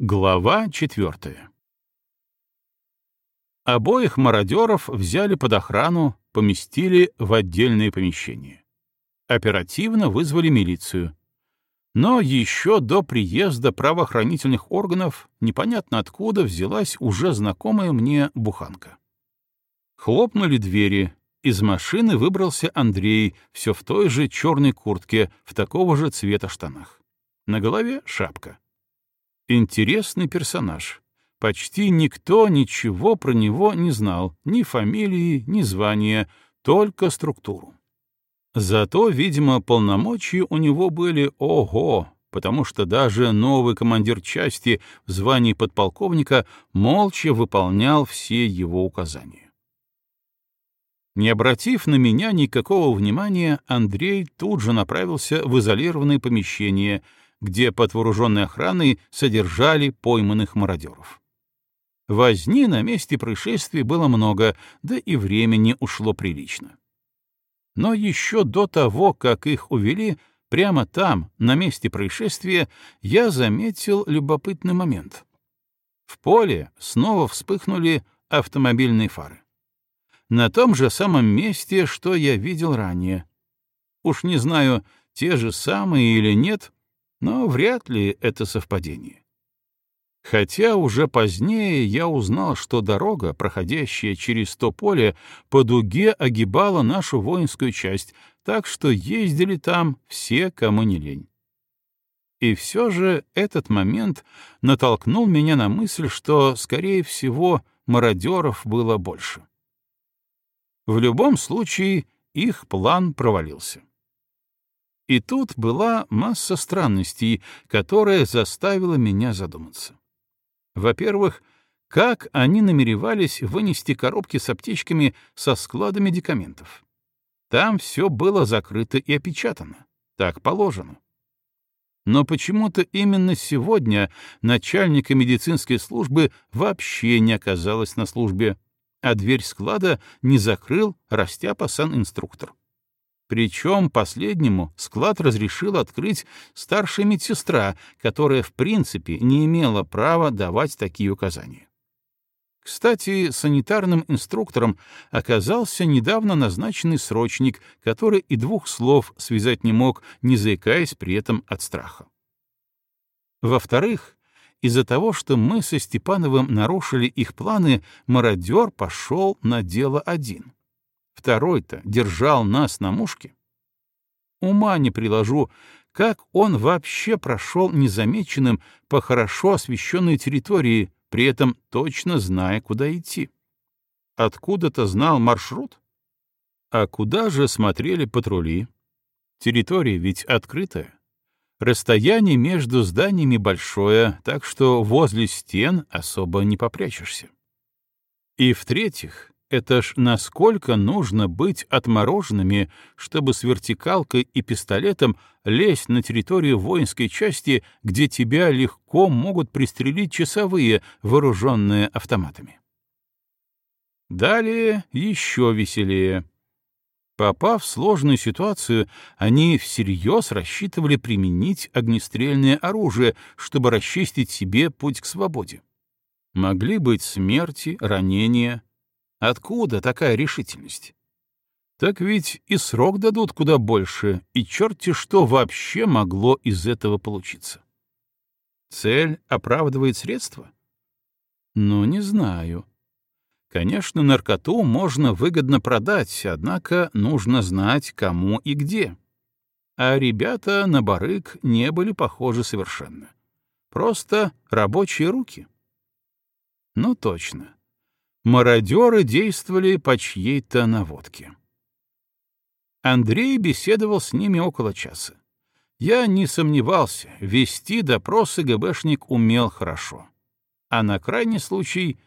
Глава четвертая. Обоих мародеров взяли под охрану, поместили в отдельное помещение. Оперативно вызвали милицию. Но еще до приезда правоохранительных органов непонятно откуда взялась уже знакомая мне буханка. Хлопнули двери, из машины выбрался Андрей, все в той же черной куртке, в такого же цвета штанах. На голове шапка. Интересный персонаж. Почти никто ничего про него не знал, ни фамилии, ни звания, только структуру. Зато, видимо, полномочия у него были ого, потому что даже новый командир части в звании подполковника молча выполнял все его указания. Не обратив на меня никакого внимания, Андрей тут же направился в изолированное помещение, где под вооруженной охраной содержали пойманных мародеров. Возни на месте происшествия было много, да и времени ушло прилично. Но еще до того, как их увели, прямо там, на месте происшествия, я заметил любопытный момент. В поле снова вспыхнули автомобильные фары. На том же самом месте, что я видел ранее. Уж не знаю, те же самые или нет, но вряд ли это совпадение. Хотя уже позднее я узнал, что дорога, проходящая через то поле, по дуге огибала нашу воинскую часть, так что ездили там все, кому не лень. И все же этот момент натолкнул меня на мысль, что, скорее всего, мародеров было больше. В любом случае, их план провалился. И тут была масса странностей, которая заставила меня задуматься. Во-первых, как они намеревались вынести коробки с аптечками со склада медикаментов? Там все было закрыто и опечатано. Так положено. Но почему-то именно сегодня начальника медицинской службы вообще не оказалось на службе, а дверь склада не закрыл растяпа инструктор. Причем последнему склад разрешила открыть старшая медсестра, которая в принципе не имела права давать такие указания. Кстати, санитарным инструктором оказался недавно назначенный срочник, который и двух слов связать не мог, не заикаясь при этом от страха. Во-вторых, из-за того, что мы со Степановым нарушили их планы, мародер пошел на дело один — Второй-то держал нас на мушке. Ума не приложу, как он вообще прошел незамеченным по хорошо освещенной территории, при этом точно зная, куда идти. Откуда-то знал маршрут? А куда же смотрели патрули? Территория ведь открытая. Расстояние между зданиями большое, так что возле стен особо не попрячешься. И в-третьих, это ж насколько нужно быть отмороженными, чтобы с вертикалкой и пистолетом лезть на территорию воинской части, где тебя легко могут пристрелить часовые, вооруженные автоматами. Далее еще веселее. Попав в сложную ситуацию, они всерьез рассчитывали применить огнестрельное оружие, чтобы расчистить себе путь к свободе. Могли быть смерти, ранения, Откуда такая решительность? Так ведь и срок дадут куда больше, и черти что вообще могло из этого получиться. Цель оправдывает средства? Ну, не знаю. Конечно, наркоту можно выгодно продать, однако нужно знать, кому и где. А ребята на барык не были похожи совершенно. Просто рабочие руки. Ну, точно мародеры действовали по чьей-то наводке. Андрей беседовал с ними около часа. Я не сомневался, вести допросы ГБшник умел хорошо. А на крайний случай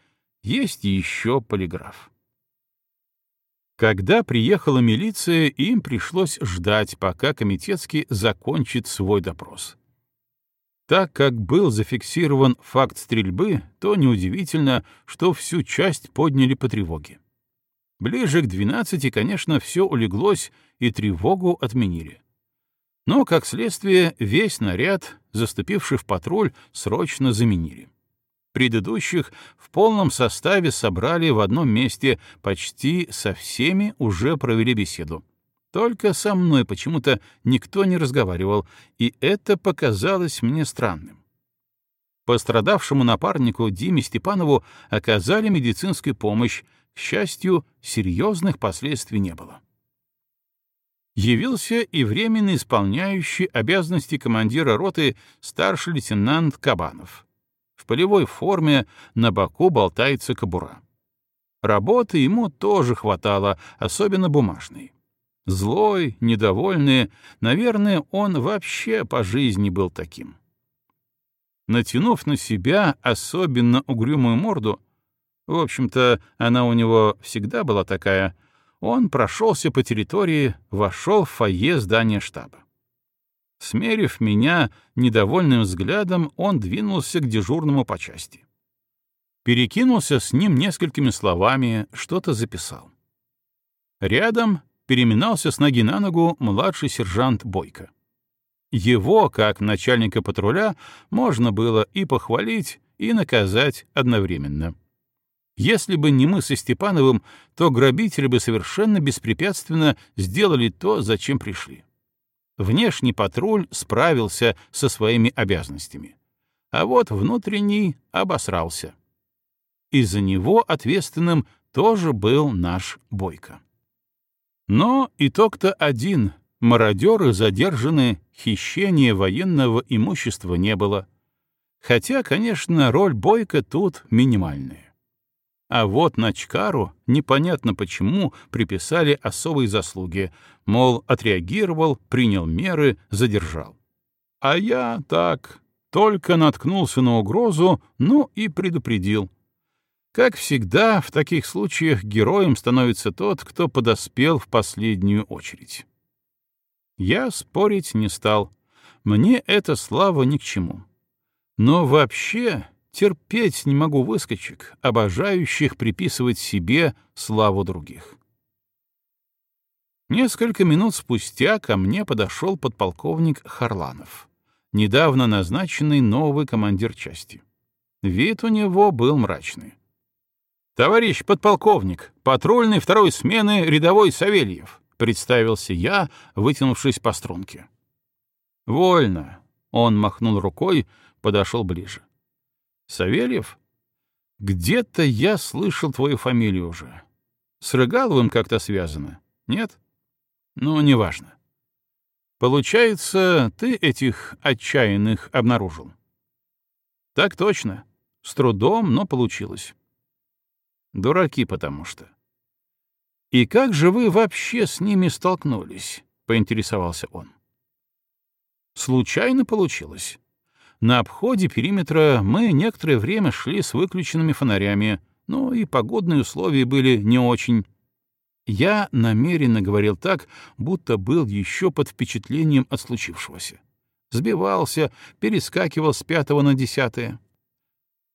есть еще полиграф. Когда приехала милиция, им пришлось ждать, пока комитетский закончит свой допрос. Так как был зафиксирован факт стрельбы, то неудивительно, что всю часть подняли по тревоге. Ближе к 12, конечно, все улеглось, и тревогу отменили. Но, как следствие, весь наряд, заступивший в патруль, срочно заменили. Предыдущих в полном составе собрали в одном месте, почти со всеми уже провели беседу. Только со мной почему-то никто не разговаривал, и это показалось мне странным. Пострадавшему напарнику Диме Степанову оказали медицинскую помощь, к счастью, серьезных последствий не было. Явился и временно исполняющий обязанности командира роты старший лейтенант Кабанов. В полевой форме на боку болтается кобура. Работы ему тоже хватало, особенно бумажной. Злой, недовольный, наверное, он вообще по жизни был таким. Натянув на себя особенно угрюмую морду, в общем-то, она у него всегда была такая, он прошелся по территории, вошел в фойе здания штаба. Смерив меня недовольным взглядом, он двинулся к дежурному по части. Перекинулся с ним несколькими словами, что-то записал. Рядом переминался с ноги на ногу младший сержант Бойко. Его, как начальника патруля, можно было и похвалить, и наказать одновременно. Если бы не мы со Степановым, то грабители бы совершенно беспрепятственно сделали то, зачем пришли внешний патруль справился со своими обязанностями, а вот внутренний обосрался. Из-за него ответственным тоже был наш Бойко. Но итог-то один — мародеры задержаны, хищения военного имущества не было. Хотя, конечно, роль Бойко тут минимальная. А вот Начкару непонятно почему приписали особые заслуги, мол, отреагировал, принял меры, задержал. А я так, только наткнулся на угрозу, ну и предупредил. Как всегда, в таких случаях героем становится тот, кто подоспел в последнюю очередь. Я спорить не стал. Мне эта слава ни к чему. Но вообще Терпеть не могу выскочек, обожающих приписывать себе славу других. Несколько минут спустя ко мне подошел подполковник Харланов, недавно назначенный новый командир части. Вид у него был мрачный. «Товарищ подполковник, патрульный второй смены рядовой Савельев», — представился я, вытянувшись по струнке. «Вольно», — он махнул рукой, подошел ближе. Савельев? Где-то я слышал твою фамилию уже. С Рыгаловым как-то связано, нет? Ну, неважно. Получается, ты этих отчаянных обнаружил? Так точно. С трудом, но получилось. Дураки потому что. И как же вы вообще с ними столкнулись? Поинтересовался он. Случайно получилось. На обходе периметра мы некоторое время шли с выключенными фонарями, но и погодные условия были не очень. Я намеренно говорил так, будто был еще под впечатлением от случившегося. Сбивался, перескакивал с пятого на десятое.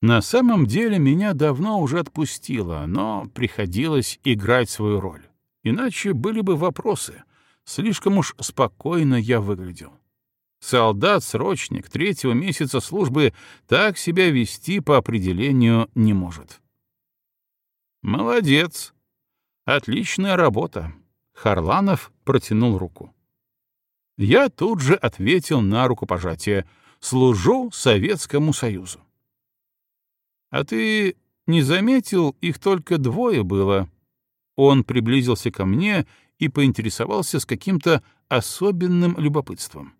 На самом деле меня давно уже отпустило, но приходилось играть свою роль. Иначе были бы вопросы. Слишком уж спокойно я выглядел. Солдат-срочник третьего месяца службы так себя вести по определению не может. «Молодец! Отличная работа!» Харланов протянул руку. Я тут же ответил на рукопожатие. «Служу Советскому Союзу». «А ты не заметил, их только двое было?» Он приблизился ко мне и поинтересовался с каким-то особенным любопытством.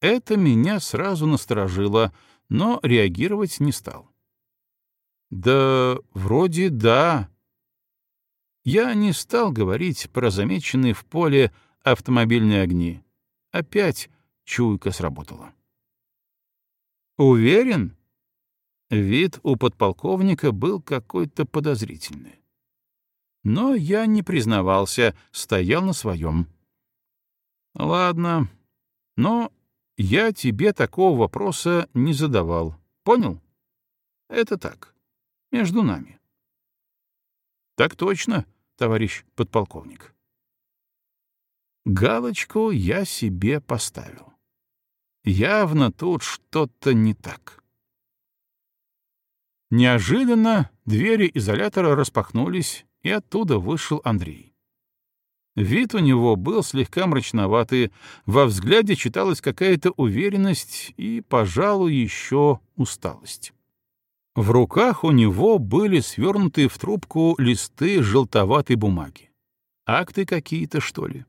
Это меня сразу насторожило, но реагировать не стал. Да, вроде да. Я не стал говорить про замеченные в поле автомобильные огни. Опять чуйка сработала. Уверен? Вид у подполковника был какой-то подозрительный. Но я не признавался, стоял на своем. Ладно, но я тебе такого вопроса не задавал. Понял? Это так. Между нами. Так точно, товарищ подполковник. Галочку я себе поставил. Явно тут что-то не так. Неожиданно двери изолятора распахнулись, и оттуда вышел Андрей. Вид у него был слегка мрачноватый, во взгляде читалась какая-то уверенность и, пожалуй, еще усталость. В руках у него были свернутые в трубку листы желтоватой бумаги. Акты какие-то, что ли?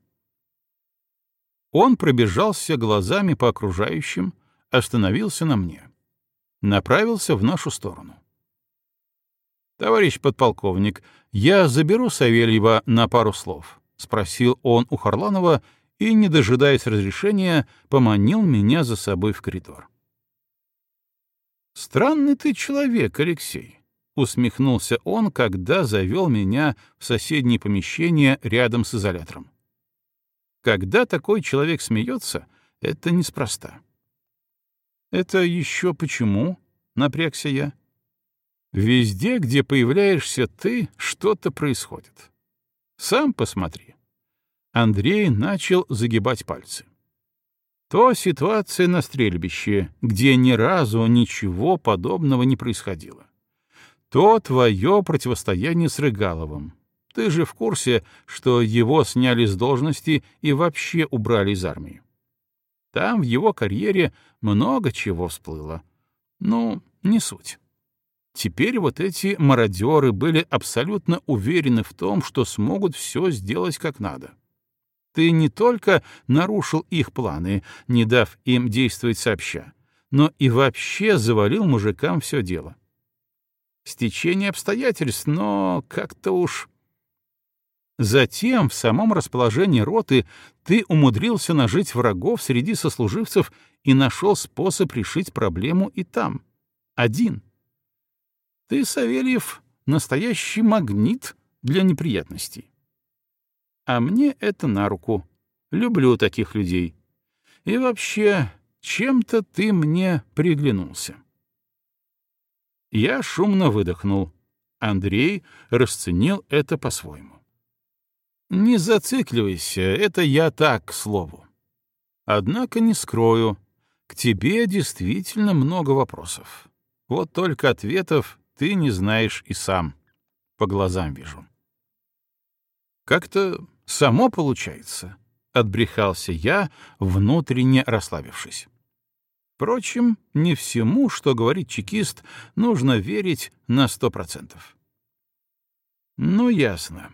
Он пробежался глазами по окружающим, остановился на мне. Направился в нашу сторону. «Товарищ подполковник, я заберу Савельева на пару слов», — спросил он у Харланова и, не дожидаясь разрешения, поманил меня за собой в коридор. «Странный ты человек, Алексей», — усмехнулся он, когда завел меня в соседнее помещение рядом с изолятором. Когда такой человек смеется, это неспроста. «Это еще почему?» — напрягся я. «Везде, где появляешься ты, что-то происходит. Сам посмотри». Андрей начал загибать пальцы. То ситуация на стрельбище, где ни разу ничего подобного не происходило. То твое противостояние с Рыгаловым, ты же в курсе, что его сняли с должности и вообще убрали из армии. Там в его карьере много чего всплыло. Ну, не суть. Теперь вот эти мародеры были абсолютно уверены в том, что смогут все сделать как надо. Ты не только нарушил их планы, не дав им действовать сообща, но и вообще завалил мужикам все дело. Стечение обстоятельств, но как-то уж Затем в самом расположении роты ты умудрился нажить врагов среди сослуживцев и нашел способ решить проблему и там. Один. Ты, Савельев, настоящий магнит для неприятностей. А мне это на руку. Люблю таких людей. И вообще, чем-то ты мне приглянулся. Я шумно выдохнул. Андрей расценил это по-своему. Не зацикливайся, это я так, к слову. Однако не скрою, к тебе действительно много вопросов. Вот только ответов ты не знаешь и сам. По глазам вижу. Как-то само получается, — отбрехался я, внутренне расслабившись. Впрочем, не всему, что говорит чекист, нужно верить на сто процентов. Ну, ясно.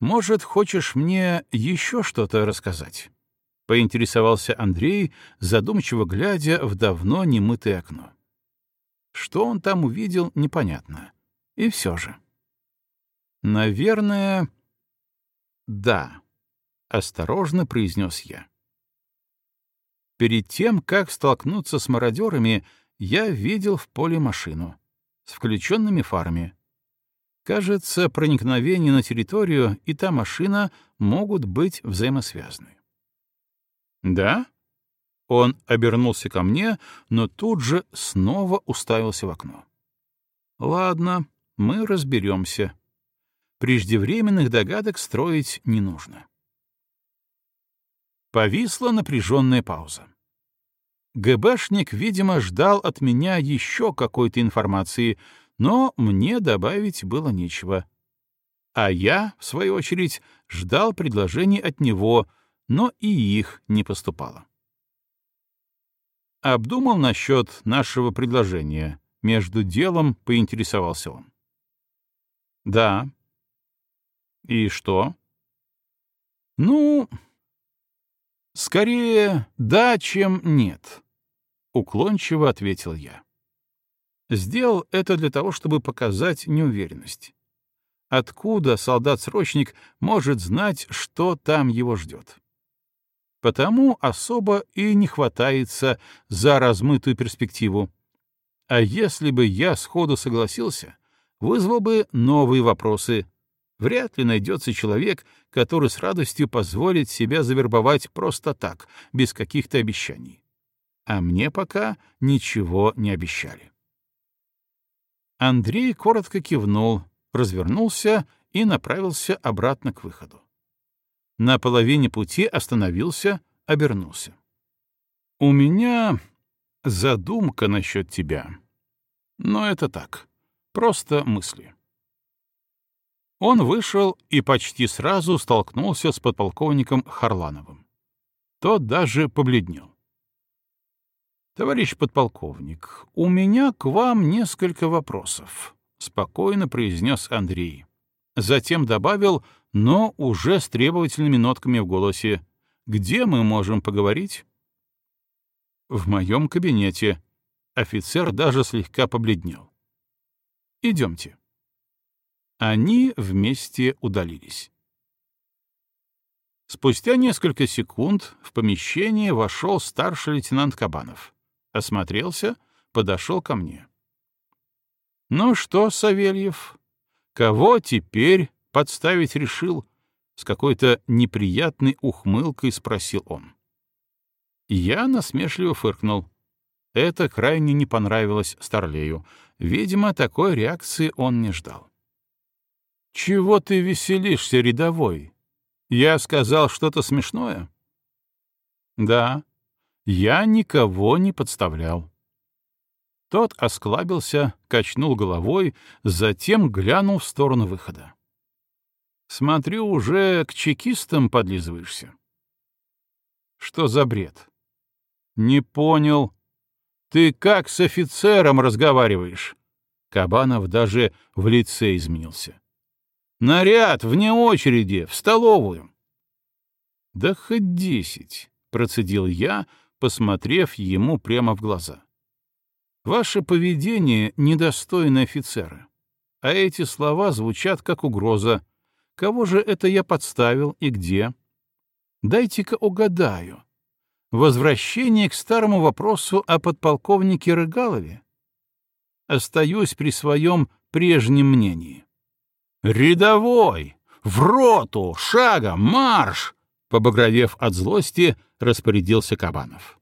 Может, хочешь мне еще что-то рассказать? — поинтересовался Андрей, задумчиво глядя в давно немытое окно. Что он там увидел, непонятно. И все же. «Наверное, да», — осторожно произнес я. Перед тем, как столкнуться с мародерами, я видел в поле машину с включенными фарами, Кажется, проникновение на территорию и та машина могут быть взаимосвязаны. «Да?» Он обернулся ко мне, но тут же снова уставился в окно. «Ладно, мы разберемся. Преждевременных догадок строить не нужно». Повисла напряженная пауза. ГБшник, видимо, ждал от меня еще какой-то информации — но мне добавить было нечего. А я, в свою очередь, ждал предложений от него, но и их не поступало. Обдумал насчет нашего предложения. Между делом поинтересовался он. Да. И что? Ну, скорее да, чем нет, уклончиво ответил я. Сделал это для того, чтобы показать неуверенность. Откуда солдат-срочник может знать, что там его ждет? Потому особо и не хватается за размытую перспективу. А если бы я сходу согласился, вызвал бы новые вопросы. Вряд ли найдется человек, который с радостью позволит себя завербовать просто так, без каких-то обещаний. А мне пока ничего не обещали. Андрей коротко кивнул, развернулся и направился обратно к выходу. На половине пути остановился, обернулся. «У меня задумка насчет тебя. Но это так, просто мысли». Он вышел и почти сразу столкнулся с подполковником Харлановым. Тот даже побледнел. «Товарищ подполковник, у меня к вам несколько вопросов», — спокойно произнес Андрей. Затем добавил, но уже с требовательными нотками в голосе, «Где мы можем поговорить?» «В моем кабинете». Офицер даже слегка побледнел. «Идемте». Они вместе удалились. Спустя несколько секунд в помещение вошел старший лейтенант Кабанов осмотрелся, подошел ко мне. «Ну что, Савельев, кого теперь подставить решил?» С какой-то неприятной ухмылкой спросил он. Я насмешливо фыркнул. Это крайне не понравилось Старлею. Видимо, такой реакции он не ждал. «Чего ты веселишься, рядовой? Я сказал что-то смешное?» «Да, я никого не подставлял. Тот осклабился, качнул головой, затем глянул в сторону выхода. «Смотрю, уже к чекистам подлизываешься». «Что за бред?» «Не понял. Ты как с офицером разговариваешь?» Кабанов даже в лице изменился. «Наряд, вне очереди, в столовую». «Да хоть десять», — процедил я, — посмотрев ему прямо в глаза. «Ваше поведение недостойно офицера, а эти слова звучат как угроза. Кого же это я подставил и где? Дайте-ка угадаю. Возвращение к старому вопросу о подполковнике Рыгалове? Остаюсь при своем прежнем мнении. «Рядовой! В роту! Шагом! Марш!» Побагровев от злости, распорядился Кабанов.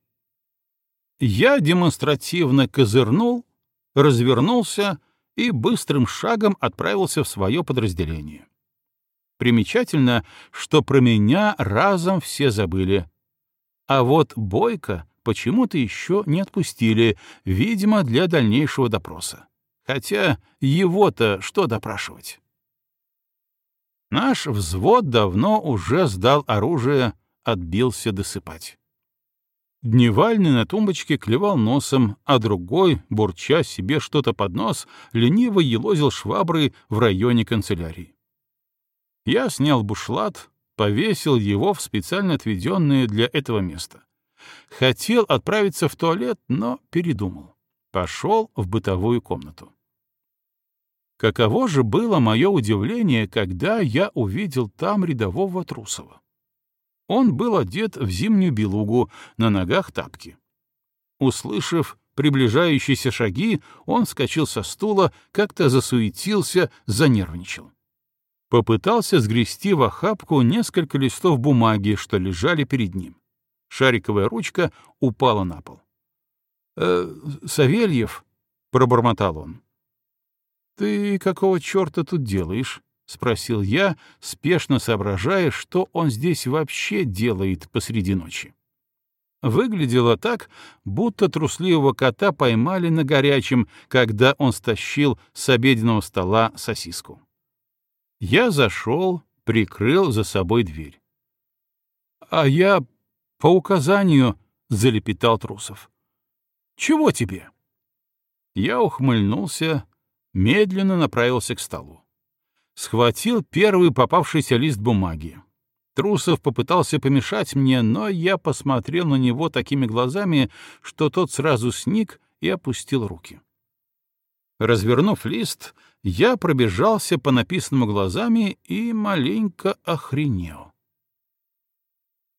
Я демонстративно козырнул, развернулся и быстрым шагом отправился в свое подразделение. Примечательно, что про меня разом все забыли. А вот Бойко почему-то еще не отпустили, видимо, для дальнейшего допроса. Хотя его-то что допрашивать? Наш взвод давно уже сдал оружие, отбился досыпать. Дневальный на тумбочке клевал носом, а другой, бурча себе что-то под нос, лениво елозил шваброй в районе канцелярии. Я снял бушлат, повесил его в специально отведенное для этого место. Хотел отправиться в туалет, но передумал. Пошел в бытовую комнату. Каково же было мое удивление, когда я увидел там рядового Трусова. Он был одет в зимнюю белугу, на ногах тапки. Услышав приближающиеся шаги, он вскочил со стула, как-то засуетился, занервничал. Попытался сгрести в охапку несколько листов бумаги, что лежали перед ним. Шариковая ручка упала на пол. «Э, «Савельев», — пробормотал он, «Ты какого черта тут делаешь?» — спросил я, спешно соображая, что он здесь вообще делает посреди ночи. Выглядело так, будто трусливого кота поймали на горячем, когда он стащил с обеденного стола сосиску. Я зашел, прикрыл за собой дверь. «А я по указанию», — залепетал Трусов. «Чего тебе?» Я ухмыльнулся, медленно направился к столу. Схватил первый попавшийся лист бумаги. Трусов попытался помешать мне, но я посмотрел на него такими глазами, что тот сразу сник и опустил руки. Развернув лист, я пробежался по написанному глазами и маленько охренел.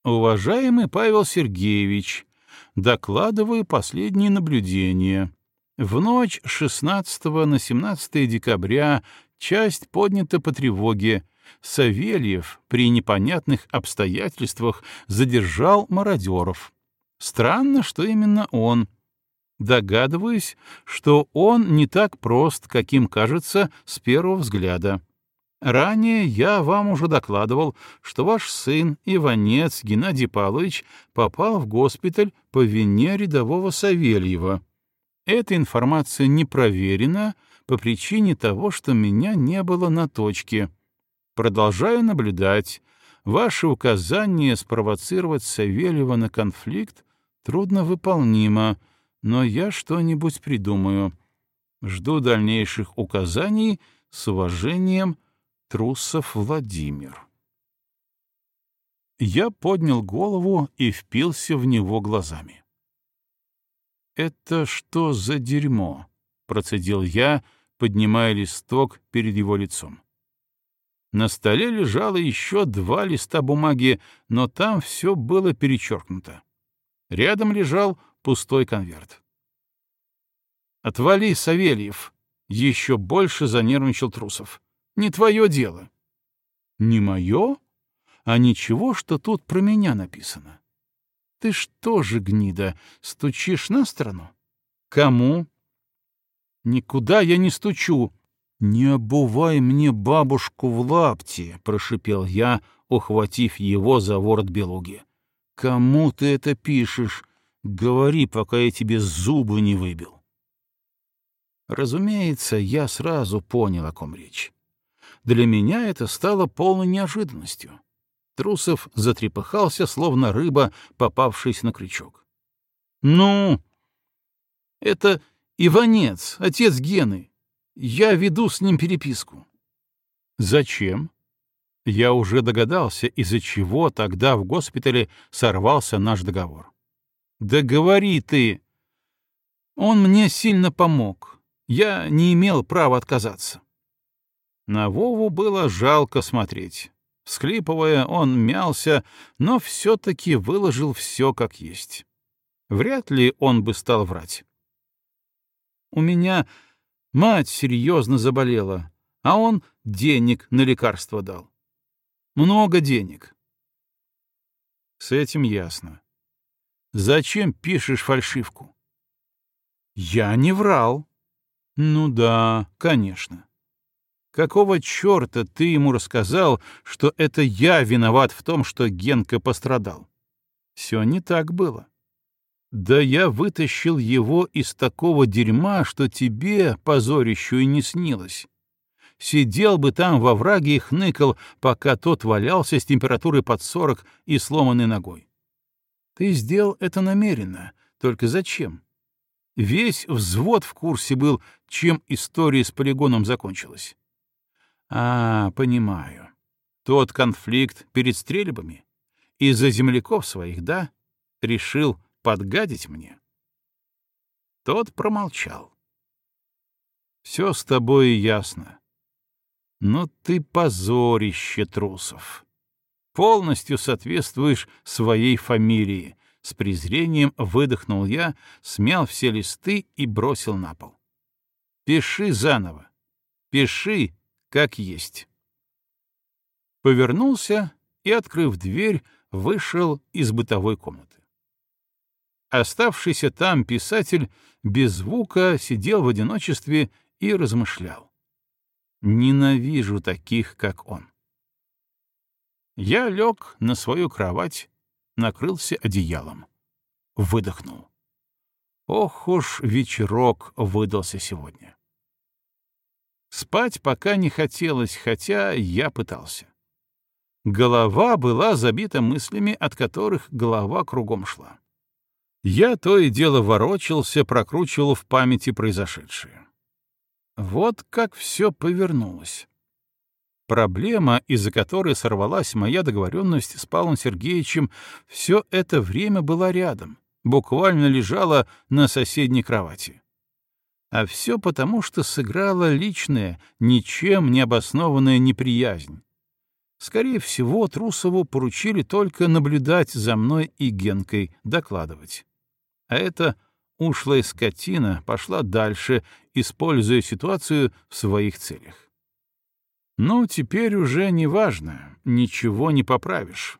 Уважаемый Павел Сергеевич, докладываю последние наблюдения. В ночь 16 на 17 декабря часть поднята по тревоге. Савельев при непонятных обстоятельствах задержал мародеров. Странно, что именно он. Догадываюсь, что он не так прост, каким кажется с первого взгляда. Ранее я вам уже докладывал, что ваш сын Иванец Геннадий Павлович попал в госпиталь по вине рядового Савельева. Эта информация не проверена по причине того, что меня не было на точке. Продолжаю наблюдать. Ваше указание спровоцировать Савельева на конфликт трудно выполнимо, но я что-нибудь придумаю. Жду дальнейших указаний с уважением — Трусов Владимир. Я поднял голову и впился в него глазами. «Это что за дерьмо?» — процедил я, поднимая листок перед его лицом. На столе лежало еще два листа бумаги, но там все было перечеркнуто. Рядом лежал пустой конверт. «Отвали, Савельев!» — еще больше занервничал Трусов. Не твое дело. Не мое? А ничего, что тут про меня написано. Ты что же, гнида, стучишь на сторону? Кому? Никуда я не стучу. Не обувай мне бабушку в лапти, прошипел я, ухватив его за ворот белуги. Кому ты это пишешь? Говори, пока я тебе зубы не выбил. Разумеется, я сразу понял, о ком речь. Для меня это стало полной неожиданностью. Трусов затрепыхался, словно рыба, попавшись на крючок. «Ну, это Иванец, отец Гены. Я веду с ним переписку». «Зачем?» Я уже догадался, из-за чего тогда в госпитале сорвался наш договор. «Да говори ты!» Он мне сильно помог. Я не имел права отказаться. На Вову было жалко смотреть. Всклипывая, он мялся, но все-таки выложил все как есть. Вряд ли он бы стал врать. «У меня мать серьезно заболела, а он денег на лекарство дал. Много денег». С этим ясно. Зачем пишешь фальшивку? Я не врал. Ну да, конечно. Какого черта ты ему рассказал, что это я виноват в том, что Генка пострадал? Все не так было. Да я вытащил его из такого дерьма, что тебе, позорищу, и не снилось. Сидел бы там во враге и хныкал, пока тот валялся с температурой под сорок и сломанной ногой. Ты сделал это намеренно, только зачем? Весь взвод в курсе был, чем история с полигоном закончилась. А, понимаю. Тот конфликт перед стрельбами? Из-за земляков своих, да? Решил подгадить мне? Тот промолчал. Все с тобой ясно. Но ты позорище трусов. Полностью соответствуешь своей фамилии. С презрением выдохнул я, смял все листы и бросил на пол. Пиши заново. Пиши как есть. Повернулся и, открыв дверь, вышел из бытовой комнаты. Оставшийся там писатель без звука сидел в одиночестве и размышлял. Ненавижу таких, как он. Я лег на свою кровать, накрылся одеялом. Выдохнул. Ох уж вечерок выдался сегодня. Спать пока не хотелось, хотя я пытался. Голова была забита мыслями, от которых голова кругом шла. Я то и дело ворочался, прокручивал в памяти произошедшее. Вот как все повернулось. Проблема, из-за которой сорвалась моя договоренность с Павлом Сергеевичем, все это время была рядом, буквально лежала на соседней кровати. А все потому, что сыграла личная, ничем не обоснованная неприязнь. Скорее всего, Трусову поручили только наблюдать за мной и Генкой, докладывать. А эта ушлая скотина пошла дальше, используя ситуацию в своих целях. Ну, теперь уже не важно, ничего не поправишь.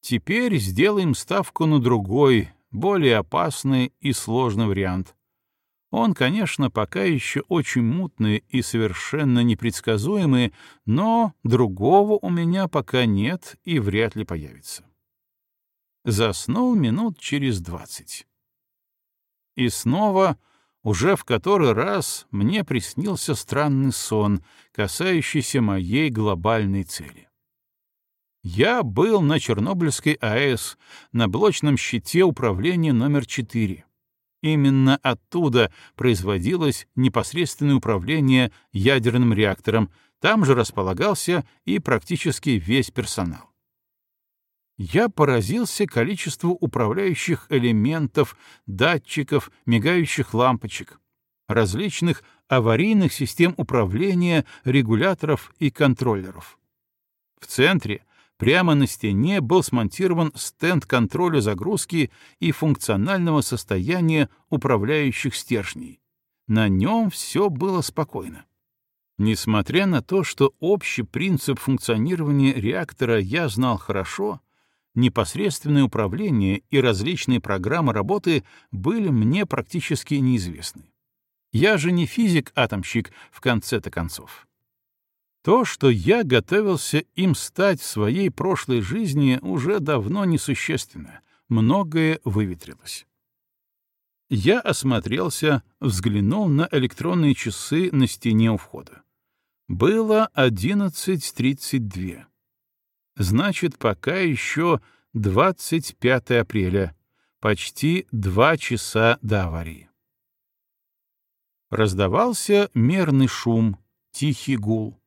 Теперь сделаем ставку на другой, более опасный и сложный вариант — Он, конечно, пока еще очень мутный и совершенно непредсказуемый, но другого у меня пока нет и вряд ли появится. Заснул минут через двадцать. И снова, уже в который раз, мне приснился странный сон, касающийся моей глобальной цели. Я был на Чернобыльской АЭС, на блочном щите управления номер 4. Именно оттуда производилось непосредственное управление ядерным реактором, там же располагался и практически весь персонал. Я поразился количеству управляющих элементов, датчиков, мигающих лампочек, различных аварийных систем управления, регуляторов и контроллеров. В центре Прямо на стене был смонтирован стенд контроля загрузки и функционального состояния управляющих стержней. На нем все было спокойно. Несмотря на то, что общий принцип функционирования реактора я знал хорошо, непосредственное управление и различные программы работы были мне практически неизвестны. Я же не физик-атомщик в конце-то концов. То, что я готовился им стать в своей прошлой жизни, уже давно несущественно, многое выветрилось. Я осмотрелся, взглянул на электронные часы на стене у входа. Было 11.32. Значит, пока еще 25 апреля, почти два часа до аварии. Раздавался мерный шум, тихий гул.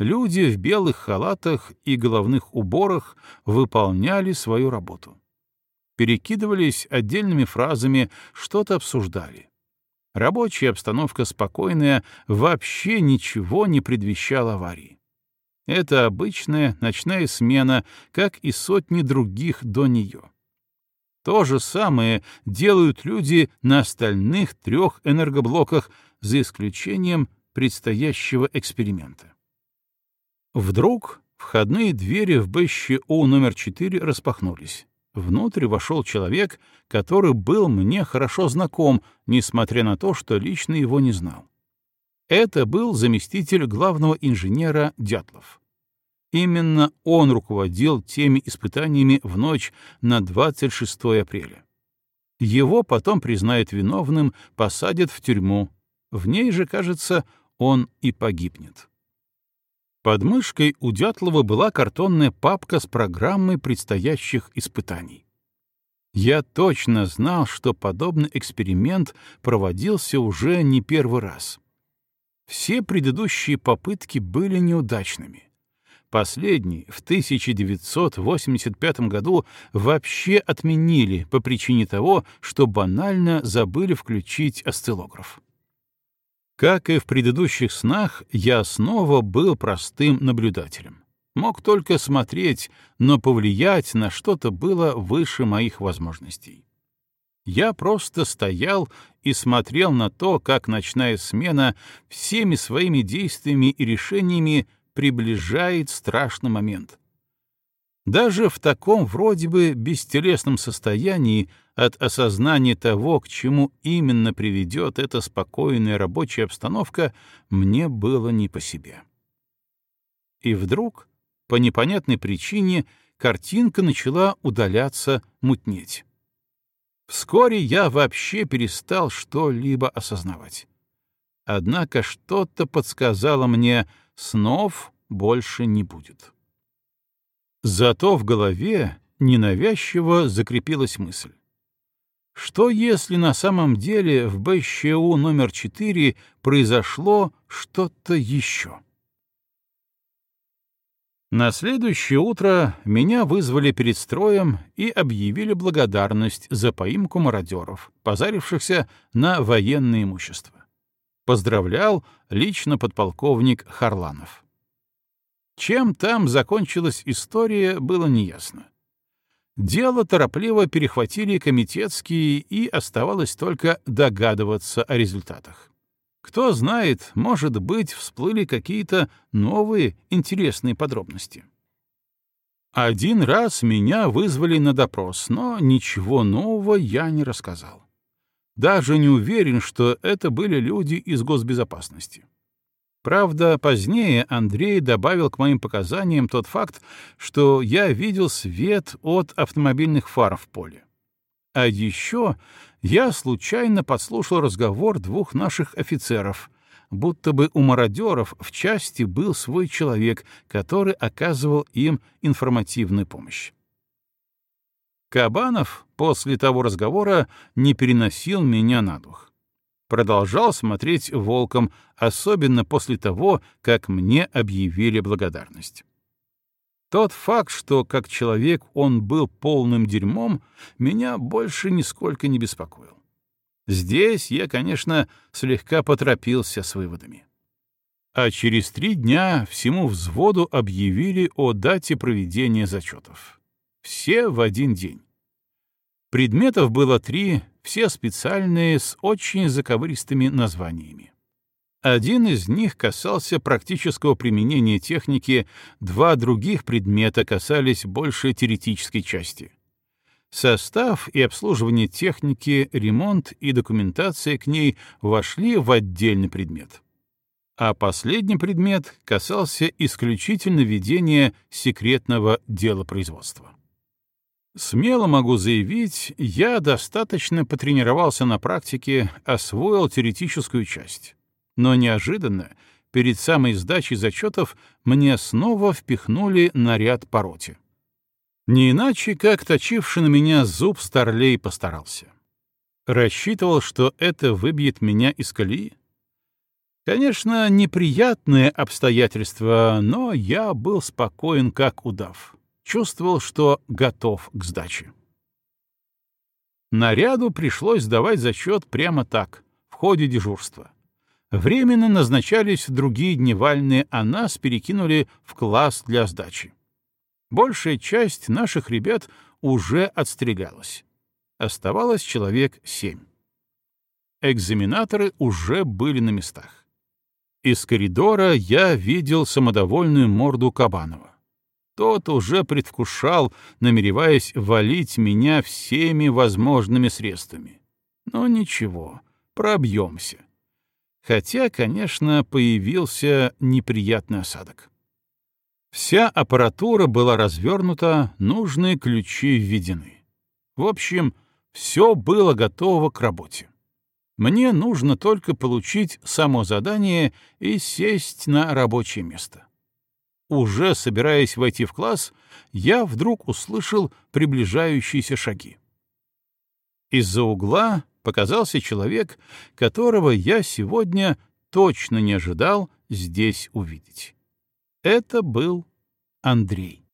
Люди в белых халатах и головных уборах выполняли свою работу. Перекидывались отдельными фразами, что-то обсуждали. Рабочая обстановка спокойная, вообще ничего не предвещала аварии. Это обычная ночная смена, как и сотни других до нее. То же самое делают люди на остальных трех энергоблоках, за исключением предстоящего эксперимента. Вдруг входные двери в БЩУ номер 4 распахнулись. Внутрь вошел человек, который был мне хорошо знаком, несмотря на то, что лично его не знал. Это был заместитель главного инженера Дятлов. Именно он руководил теми испытаниями в ночь на 26 апреля. Его потом признают виновным, посадят в тюрьму. В ней же, кажется, он и погибнет. Под мышкой у Дятлова была картонная папка с программой предстоящих испытаний. Я точно знал, что подобный эксперимент проводился уже не первый раз. Все предыдущие попытки были неудачными. Последний в 1985 году вообще отменили по причине того, что банально забыли включить осциллограф. Как и в предыдущих снах, я снова был простым наблюдателем. Мог только смотреть, но повлиять на что-то было выше моих возможностей. Я просто стоял и смотрел на то, как ночная смена всеми своими действиями и решениями приближает страшный момент. Даже в таком вроде бы бестелесном состоянии от осознания того, к чему именно приведет эта спокойная рабочая обстановка, мне было не по себе. И вдруг, по непонятной причине, картинка начала удаляться, мутнеть. Вскоре я вообще перестал что-либо осознавать. Однако что-то подсказало мне, снов больше не будет. Зато в голове ненавязчиво закрепилась мысль. Что если на самом деле в БЩУ номер 4 произошло что-то еще? На следующее утро меня вызвали перед строем и объявили благодарность за поимку мародеров, позарившихся на военное имущество. Поздравлял лично подполковник Харланов. Чем там закончилась история, было неясно. Дело торопливо перехватили комитетские, и оставалось только догадываться о результатах. Кто знает, может быть, всплыли какие-то новые интересные подробности. Один раз меня вызвали на допрос, но ничего нового я не рассказал. Даже не уверен, что это были люди из госбезопасности. Правда, позднее Андрей добавил к моим показаниям тот факт, что я видел свет от автомобильных фар в поле. А еще я случайно подслушал разговор двух наших офицеров, будто бы у мародеров в части был свой человек, который оказывал им информативную помощь. Кабанов после того разговора не переносил меня на дух. Продолжал смотреть волком, особенно после того, как мне объявили благодарность. Тот факт, что как человек он был полным дерьмом, меня больше нисколько не беспокоил. Здесь я, конечно, слегка поторопился с выводами. А через три дня всему взводу объявили о дате проведения зачетов. Все в один день. Предметов было три, все специальные, с очень заковыристыми названиями. Один из них касался практического применения техники, два других предмета касались больше теоретической части. Состав и обслуживание техники, ремонт и документация к ней вошли в отдельный предмет. А последний предмет касался исключительно ведения секретного дела производства. Смело могу заявить, я достаточно потренировался на практике, освоил теоретическую часть. Но неожиданно, перед самой сдачей зачетов, мне снова впихнули наряд по роте. Не иначе, как точивший на меня зуб старлей постарался. Рассчитывал, что это выбьет меня из колеи? Конечно, неприятное обстоятельство, но я был спокоен, как удав. Чувствовал, что готов к сдаче. Наряду пришлось сдавать зачет прямо так, в ходе дежурства. Временно назначались другие дневальные, а нас перекинули в класс для сдачи. Большая часть наших ребят уже отстрегалась. Оставалось человек семь. Экзаменаторы уже были на местах. Из коридора я видел самодовольную морду Кабанова. Тот уже предвкушал, намереваясь валить меня всеми возможными средствами. Но ничего, пробьемся. Хотя, конечно, появился неприятный осадок. Вся аппаратура была развернута, нужные ключи введены. В общем, все было готово к работе. Мне нужно только получить само задание и сесть на рабочее место. Уже собираясь войти в класс, я вдруг услышал приближающиеся шаги. Из-за угла показался человек, которого я сегодня точно не ожидал здесь увидеть. Это был Андрей.